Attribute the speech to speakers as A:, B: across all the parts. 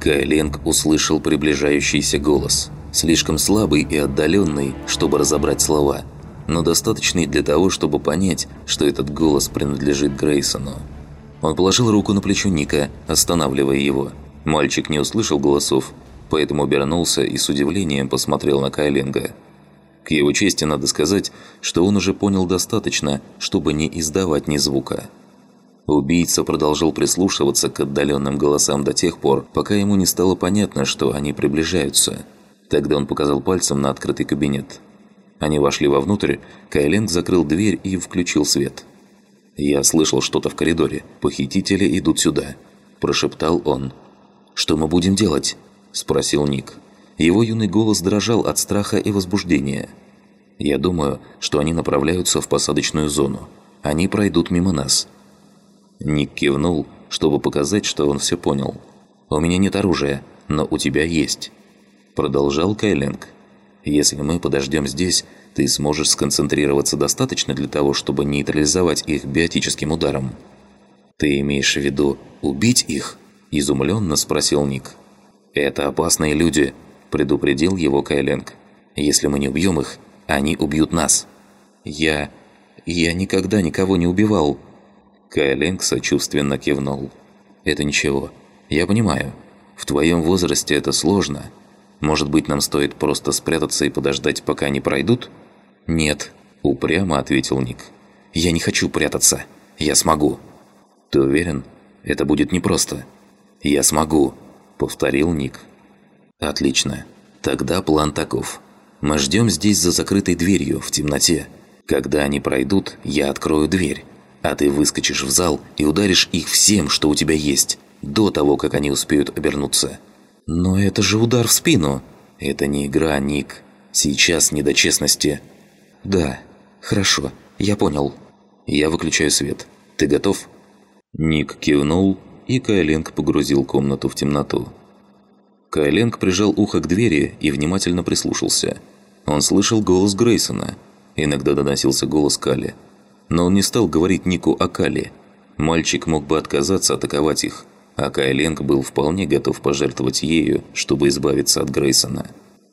A: Кайленг услышал приближающийся голос. Слишком слабый и отдаленный, чтобы разобрать слова, но достаточный для того, чтобы понять, что этот голос принадлежит Грейсону. Он положил руку на плечо Ника, останавливая его. Мальчик не услышал голосов, поэтому обернулся и с удивлением посмотрел на Кайленга. К его чести надо сказать, что он уже понял достаточно, чтобы не издавать ни звука. Убийца продолжал прислушиваться к отдаленным голосам до тех пор, пока ему не стало понятно, что они приближаются. Тогда он показал пальцем на открытый кабинет. Они вошли вовнутрь, Кайленг закрыл дверь и включил свет. «Я слышал что-то в коридоре. Похитители идут сюда», – прошептал он. «Что мы будем делать?» – спросил Ник. Его юный голос дрожал от страха и возбуждения. «Я думаю, что они направляются в посадочную зону. Они пройдут мимо нас. Ник кивнул, чтобы показать, что он все понял. «У меня нет оружия, но у тебя есть», – продолжал Кайленг. «Если мы подождем здесь, ты сможешь сконцентрироваться достаточно для того, чтобы нейтрализовать их биотическим ударом». «Ты имеешь в виду убить их?» – изумленно спросил Ник. «Это опасные люди», – предупредил его Кайленг. «Если мы не убьем их, они убьют нас». «Я... я никогда никого не убивал», Кайленг сочувственно кивнул. «Это ничего. Я понимаю. В твоем возрасте это сложно. Может быть, нам стоит просто спрятаться и подождать, пока они пройдут?» «Нет», – упрямо ответил Ник. «Я не хочу прятаться. Я смогу». «Ты уверен? Это будет непросто». «Я смогу», – повторил Ник. «Отлично. Тогда план таков. Мы ждем здесь за закрытой дверью, в темноте. Когда они пройдут, я открою дверь а ты выскочишь в зал и ударишь их всем, что у тебя есть, до того, как они успеют обернуться. Но это же удар в спину. Это не игра, Ник. Сейчас не до честности. Да, хорошо, я понял. Я выключаю свет. Ты готов? Ник кивнул, и Кайленг погрузил комнату в темноту. Кайленг прижал ухо к двери и внимательно прислушался. Он слышал голос Грейсона. Иногда доносился голос Кали но он не стал говорить Нику о Кале. Мальчик мог бы отказаться атаковать их, а Кайленг был вполне готов пожертвовать ею, чтобы избавиться от Грейсона.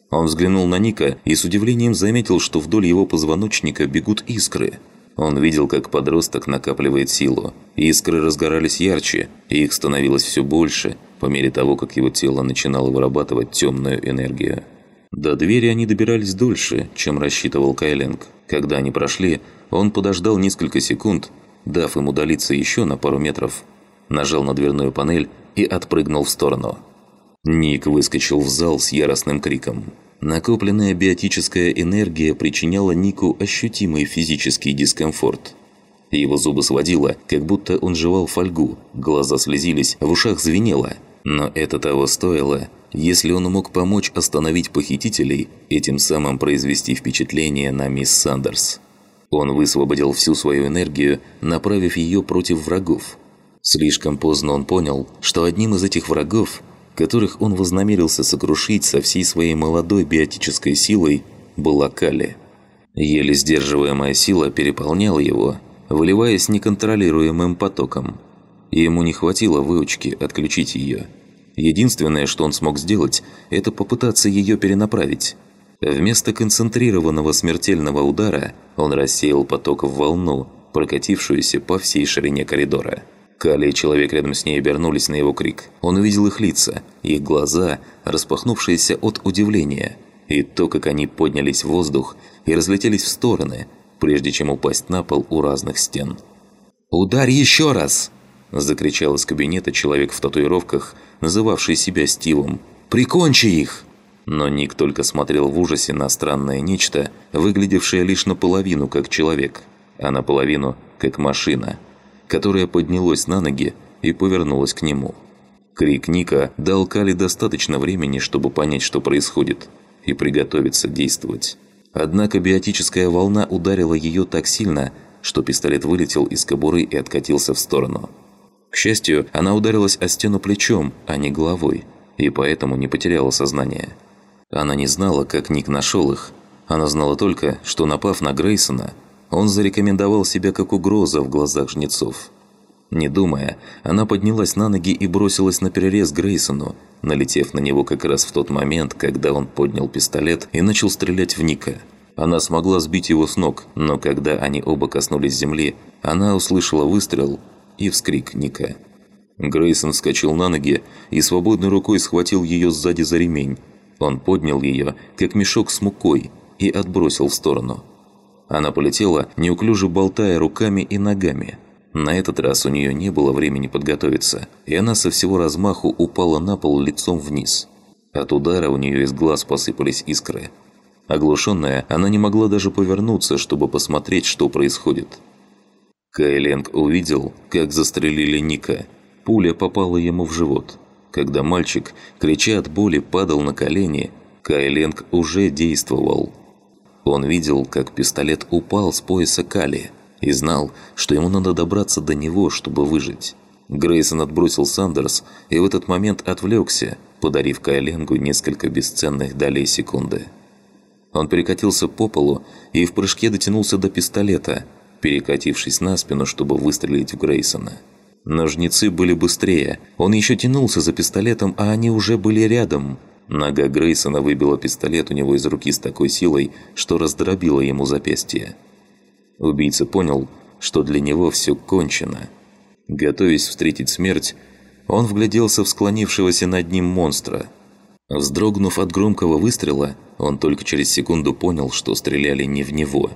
A: Он взглянул на Ника и с удивлением заметил, что вдоль его позвоночника бегут искры. Он видел, как подросток накапливает силу. Искры разгорались ярче, и их становилось все больше, по мере того, как его тело начинало вырабатывать темную энергию. До двери они добирались дольше, чем рассчитывал Кайленг. Когда они прошли, он подождал несколько секунд, дав им удалиться еще на пару метров, нажал на дверную панель и отпрыгнул в сторону. Ник выскочил в зал с яростным криком. Накопленная биотическая энергия причиняла Нику ощутимый физический дискомфорт. Его зубы сводило, как будто он жевал фольгу, глаза слезились, в ушах звенело. Но это того стоило, если он мог помочь остановить похитителей и тем самым произвести впечатление на мисс Сандерс. Он высвободил всю свою энергию, направив ее против врагов. Слишком поздно он понял, что одним из этих врагов, которых он вознамерился сокрушить со всей своей молодой биотической силой, была Кали. Еле сдерживаемая сила переполняла его, выливаясь неконтролируемым потоком. Ему не хватило выучки отключить ее. Единственное, что он смог сделать, это попытаться ее перенаправить. Вместо концентрированного смертельного удара он рассеял поток в волну, прокатившуюся по всей ширине коридора. Кали и человек рядом с ней обернулись на его крик. Он увидел их лица, их глаза, распахнувшиеся от удивления, и то, как они поднялись в воздух и разлетелись в стороны, прежде чем упасть на пол у разных стен. «Ударь еще раз!» – закричал из кабинета человек в татуировках, называвший себя Стивом. «Прикончи их!» Но Ник только смотрел в ужасе на странное нечто, выглядевшее лишь наполовину как человек, а наполовину как машина, которая поднялась на ноги и повернулась к нему. Крик Ника дал Кали достаточно времени, чтобы понять, что происходит, и приготовиться действовать. Однако биотическая волна ударила ее так сильно, что пистолет вылетел из кобуры и откатился в сторону. К счастью, она ударилась о стену плечом, а не головой, и поэтому не потеряла сознание. Она не знала, как Ник нашел их. Она знала только, что напав на Грейсона, он зарекомендовал себя как угроза в глазах жнецов. Не думая, она поднялась на ноги и бросилась на перерез Грейсону, налетев на него как раз в тот момент, когда он поднял пистолет и начал стрелять в Ника. Она смогла сбить его с ног, но когда они оба коснулись земли, она услышала выстрел и вскрик Ника. Грейсон вскочил на ноги и свободной рукой схватил ее сзади за ремень. Он поднял ее, как мешок с мукой, и отбросил в сторону. Она полетела, неуклюже болтая руками и ногами. На этот раз у нее не было времени подготовиться, и она со всего размаху упала на пол лицом вниз. От удара у нее из глаз посыпались искры. Оглушенная, она не могла даже повернуться, чтобы посмотреть, что происходит. Кайленг увидел, как застрелили Ника. Пуля попала ему в живот. Когда мальчик, крича от боли, падал на колени, Кайленг уже действовал. Он видел, как пистолет упал с пояса Кали и знал, что ему надо добраться до него, чтобы выжить. Грейсон отбросил Сандерс и в этот момент отвлекся, подарив Кайленгу несколько бесценных долей секунды. Он перекатился по полу и в прыжке дотянулся до пистолета, перекатившись на спину, чтобы выстрелить в Грейсона. Но жнецы были быстрее. Он еще тянулся за пистолетом, а они уже были рядом. Нога Грейсона выбила пистолет у него из руки с такой силой, что раздробила ему запястье. Убийца понял, что для него все кончено. Готовясь встретить смерть, он вгляделся в склонившегося над ним монстра. Вздрогнув от громкого выстрела, он только через секунду понял, что стреляли не в него.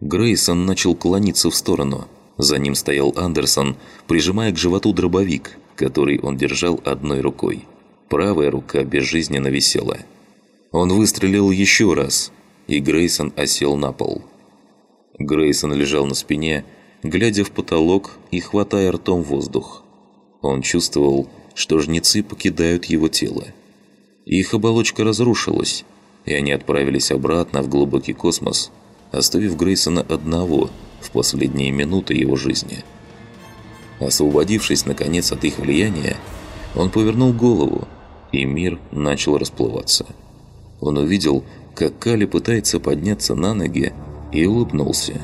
A: Грейсон начал клониться в сторону. За ним стоял Андерсон, прижимая к животу дробовик, который он держал одной рукой. Правая рука безжизненно висела. Он выстрелил еще раз, и Грейсон осел на пол. Грейсон лежал на спине, глядя в потолок и хватая ртом воздух. Он чувствовал, что жнецы покидают его тело. Их оболочка разрушилась, и они отправились обратно в глубокий космос, оставив Грейсона одного в последние минуты его жизни. Освободившись, наконец, от их влияния, он повернул голову и мир начал расплываться. Он увидел, как Кали пытается подняться на ноги, и улыбнулся.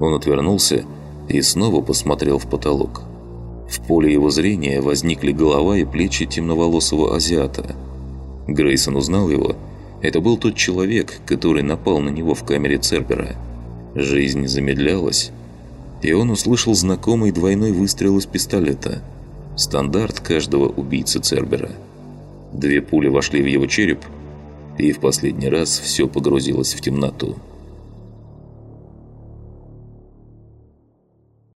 A: Он отвернулся и снова посмотрел в потолок. В поле его зрения возникли голова и плечи темноволосого азиата. Грейсон узнал его. Это был тот человек, который напал на него в камере Цербера. Жизнь замедлялась, и он услышал знакомый двойной выстрел из пистолета. Стандарт каждого убийцы Цербера – Две пули вошли в его череп, и в последний раз все погрузилось в темноту.